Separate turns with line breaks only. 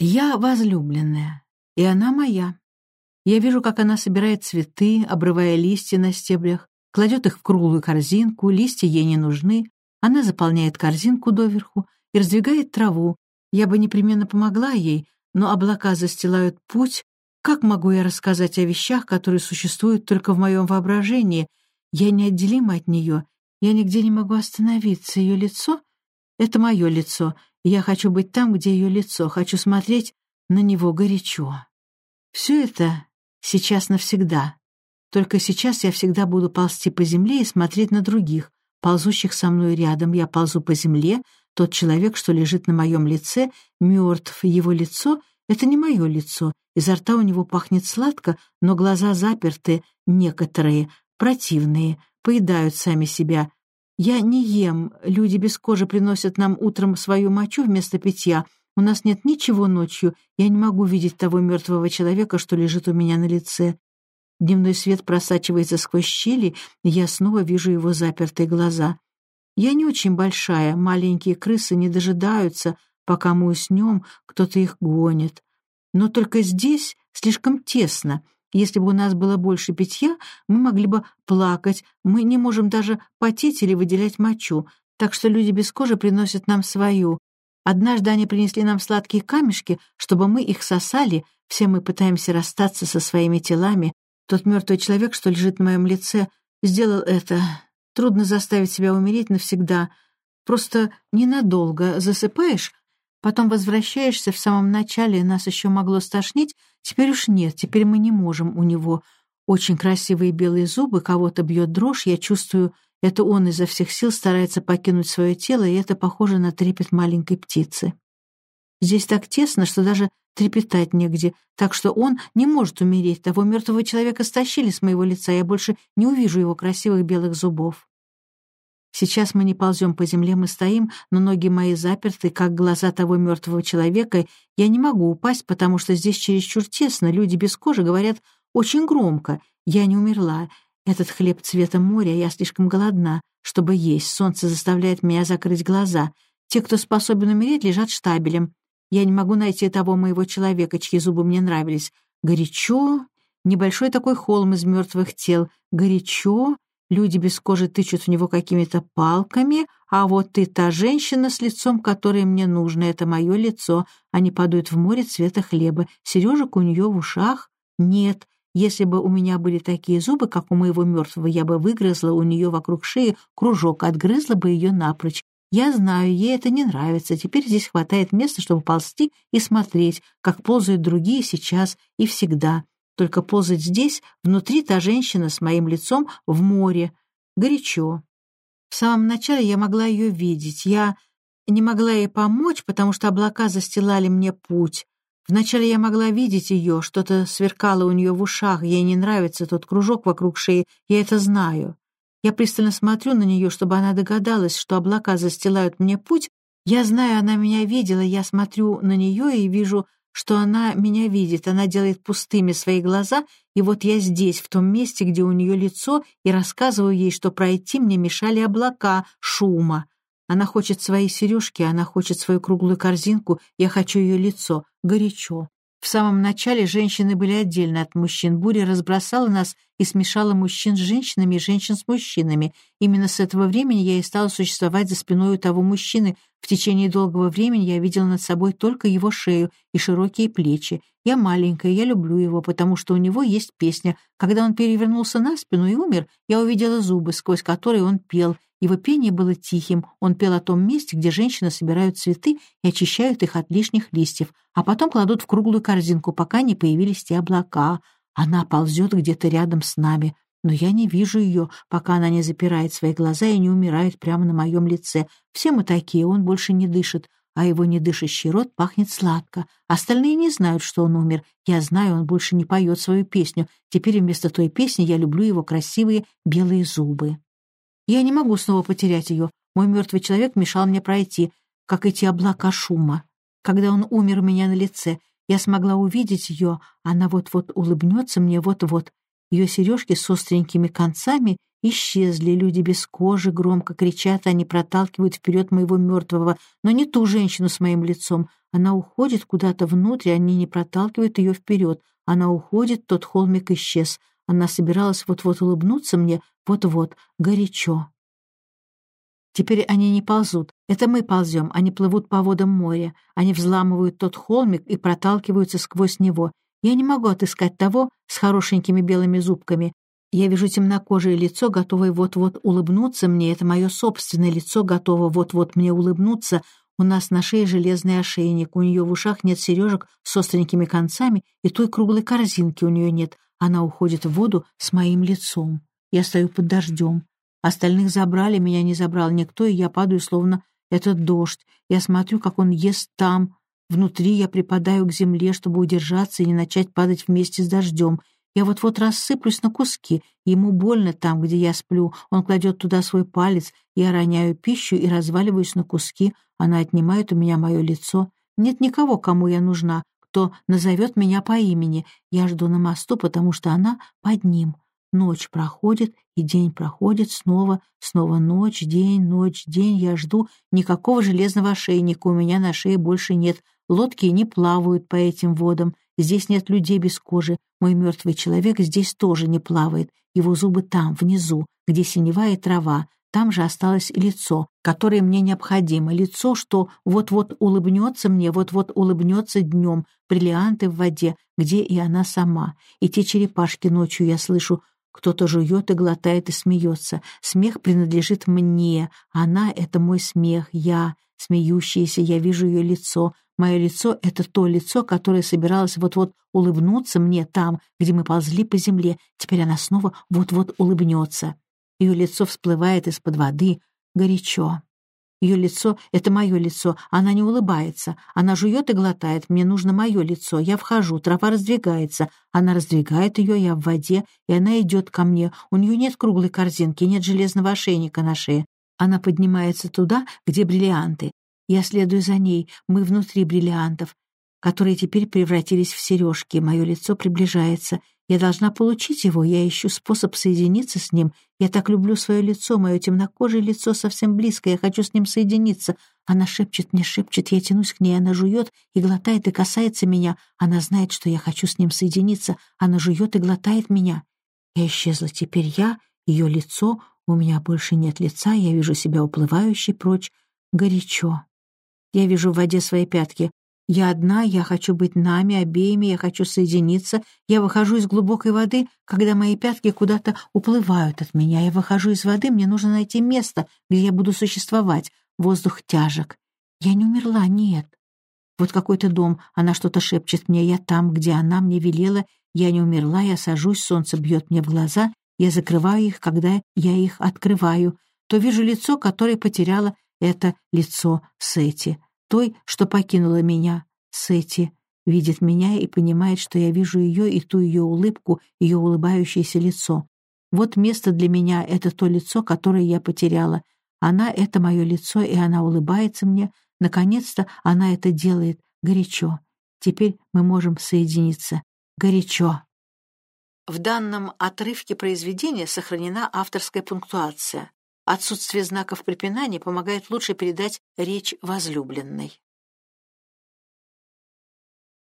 Я возлюбленная, и она моя. Я вижу, как она собирает цветы, обрывая листья на стеблях, кладет их в круглую корзинку, листья ей не нужны, она заполняет корзинку доверху и раздвигает траву. Я бы непременно помогла ей, но облака застилают путь. Как могу я рассказать о вещах, которые существуют только в моем воображении? Я неотделима от нее. Я нигде не могу остановиться. Ее лицо — это мое лицо, я хочу быть там, где ее лицо, хочу смотреть на него горячо. Все это сейчас навсегда. Только сейчас я всегда буду ползти по земле и смотреть на других, ползущих со мной рядом. Я ползу по земле, тот человек, что лежит на моем лице, мертв, его лицо — это не мое лицо. Изо рта у него пахнет сладко, но глаза заперты, некоторые, противные, поедают сами себя. Я не ем, люди без кожи приносят нам утром свою мочу вместо питья. У нас нет ничего ночью, я не могу видеть того мертвого человека, что лежит у меня на лице. Дневной свет просачивается сквозь щели, и я снова вижу его запертые глаза. Я не очень большая, маленькие крысы не дожидаются, пока мы уснем, кто-то их гонит. Но только здесь слишком тесно — если бы у нас было больше питья, мы могли бы плакать, мы не можем даже потеть или выделять мочу, так что люди без кожи приносят нам свою. Однажды они принесли нам сладкие камешки, чтобы мы их сосали, все мы пытаемся расстаться со своими телами. Тот мертвый человек, что лежит на моем лице, сделал это. Трудно заставить себя умереть навсегда. Просто ненадолго засыпаешь, Потом возвращаешься в самом начале, нас еще могло стошнить, теперь уж нет, теперь мы не можем у него. Очень красивые белые зубы, кого-то бьет дрожь, я чувствую, это он изо всех сил старается покинуть свое тело, и это похоже на трепет маленькой птицы. Здесь так тесно, что даже трепетать негде, так что он не может умереть. Того мертвого человека стащили с моего лица, я больше не увижу его красивых белых зубов. Сейчас мы не ползем по земле, мы стоим, но ноги мои заперты, как глаза того мертвого человека. Я не могу упасть, потому что здесь чересчур тесно. Люди без кожи говорят очень громко. Я не умерла. Этот хлеб цвета моря, я слишком голодна, чтобы есть. Солнце заставляет меня закрыть глаза. Те, кто способен умереть, лежат штабелем. Я не могу найти того моего человека, чьи зубы мне нравились. Горячо. Небольшой такой холм из мертвых тел. Горячо. Люди без кожи тычут в него какими-то палками, а вот ты та женщина с лицом, которое мне нужно, это мое лицо. Они падают в море цвета хлеба. Сережек у нее в ушах нет. Если бы у меня были такие зубы, как у моего мертвого, я бы выгрызла у нее вокруг шеи кружок, отгрызла бы ее напрочь. Я знаю, ей это не нравится. Теперь здесь хватает места, чтобы ползти и смотреть, как ползают другие сейчас и всегда. Только ползать здесь, внутри та женщина с моим лицом в море. Горячо. В самом начале я могла ее видеть. Я не могла ей помочь, потому что облака застилали мне путь. Вначале я могла видеть ее, что-то сверкало у нее в ушах, ей не нравится тот кружок вокруг шеи, я это знаю. Я пристально смотрю на нее, чтобы она догадалась, что облака застилают мне путь. Я знаю, она меня видела, я смотрю на нее и вижу что она меня видит, она делает пустыми свои глаза, и вот я здесь, в том месте, где у нее лицо, и рассказываю ей, что пройти мне мешали облака шума. Она хочет свои сережки, она хочет свою круглую корзинку, я хочу ее лицо, горячо. В самом начале женщины были отдельно от мужчин. Буря разбросала нас и смешала мужчин с женщинами и женщин с мужчинами. Именно с этого времени я и стала существовать за спиной у того мужчины. В течение долгого времени я видела над собой только его шею и широкие плечи. Я маленькая, я люблю его, потому что у него есть песня. Когда он перевернулся на спину и умер, я увидела зубы, сквозь которые он пел — его пение было тихим, он пел о том месте, где женщины собирают цветы и очищают их от лишних листьев, а потом кладут в круглую корзинку, пока не появились те облака. Она ползет где-то рядом с нами, но я не вижу ее, пока она не запирает свои глаза и не умирает прямо на моем лице. Все мы такие, он больше не дышит, а его недышащий рот пахнет сладко. Остальные не знают, что он умер. Я знаю, он больше не поет свою песню. Теперь вместо той песни я люблю его красивые белые зубы. Я не могу снова потерять ее. Мой мертвый человек мешал мне пройти, как эти облака шума. Когда он умер у меня на лице, я смогла увидеть ее, она вот-вот улыбнется мне вот-вот. Ее сережки с остренькими концами Исчезли люди без кожи, громко кричат, они проталкивают вперед моего мертвого, но не ту женщину с моим лицом. Она уходит куда-то внутрь, они не проталкивают ее вперед. Она уходит, тот холмик исчез. Она собиралась вот-вот улыбнуться мне, вот-вот, горячо. Теперь они не ползут. Это мы ползем, они плывут по водам моря. Они взламывают тот холмик и проталкиваются сквозь него. Я не могу отыскать того с хорошенькими белыми зубками. Я вижу темнокожее лицо, готовое вот-вот улыбнуться мне. Это мое собственное лицо, готово вот-вот мне улыбнуться. У нас на шее железный ошейник, у нее в ушах нет сережек с остренькими концами, и той круглой корзинки у нее нет. Она уходит в воду с моим лицом. Я стою под дождем. Остальных забрали, меня не забрал никто, и я падаю, словно этот дождь. Я смотрю, как он ест там. Внутри я припадаю к земле, чтобы удержаться и не начать падать вместе с дождем. Я вот-вот рассыплюсь на куски. Ему больно там, где я сплю. Он кладет туда свой палец. Я роняю пищу и разваливаюсь на куски. Она отнимает у меня мое лицо. Нет никого, кому я нужна, кто назовет меня по имени. Я жду на мосту, потому что она под ним. Ночь проходит, и день проходит, снова, снова ночь, день, ночь, день. Я жду. Никакого железного ошейника у меня на шее больше нет. Лодки не плавают по этим водам. Здесь нет людей без кожи. Мой мертвый человек здесь тоже не плавает. Его зубы там, внизу, где синева и трава. Там же осталось лицо, которое мне необходимо. Лицо, что вот-вот улыбнется мне, вот-вот улыбнется днем. Бриллианты в воде, где и она сама. И те черепашки ночью я слышу, кто-то жует и глотает и смеется. Смех принадлежит мне. Она — это мой смех. Я, смеющаяся, я вижу ее лицо. Мое лицо — это то лицо, которое собиралось вот-вот улыбнуться мне там, где мы ползли по земле. Теперь она снова вот-вот улыбнется. Ее лицо всплывает из-под воды. Горячо. Ее лицо — это мое лицо, она не улыбается. Она жует и глотает, мне нужно мое лицо. Я вхожу, трава раздвигается. Она раздвигает ее, я в воде, и она идет ко мне. У нее нет круглой корзинки, нет железного ошейника на шее. Она поднимается туда, где бриллианты. Я следую за ней, мы внутри бриллиантов, которые теперь превратились в сережки. Мое лицо приближается. Я должна получить его, я ищу способ соединиться с ним. Я так люблю свое лицо, мое темнокожее лицо совсем близко, я хочу с ним соединиться. Она шепчет мне, шепчет, я тянусь к ней, она жует и глотает и касается меня. Она знает, что я хочу с ним соединиться, она жует и глотает меня. Я исчезла, теперь я, ее лицо, у меня больше нет лица, я вижу себя уплывающей прочь. Горячо. Я вижу в воде свои пятки. Я одна, я хочу быть нами обеими, я хочу соединиться. Я выхожу из глубокой воды, когда мои пятки куда-то уплывают от меня. Я выхожу из воды, мне нужно найти место, где я буду существовать. Воздух тяжек. Я не умерла, нет. Вот какой-то дом, она что-то шепчет мне, я там, где она мне велела. Я не умерла, я сажусь, солнце бьет мне в глаза, я закрываю их, когда я их открываю. То вижу лицо, которое потеряло это лицо Сети той, что покинула меня, Сети, видит меня и понимает, что я вижу ее и ту ее улыбку, ее улыбающееся лицо. Вот место для меня — это то лицо, которое я потеряла. Она — это мое лицо, и она улыбается мне. Наконец-то она это делает. Горячо. Теперь мы можем соединиться. Горячо. В данном отрывке произведения сохранена авторская пунктуация. Отсутствие знаков препинания помогает лучше передать речь возлюбленной.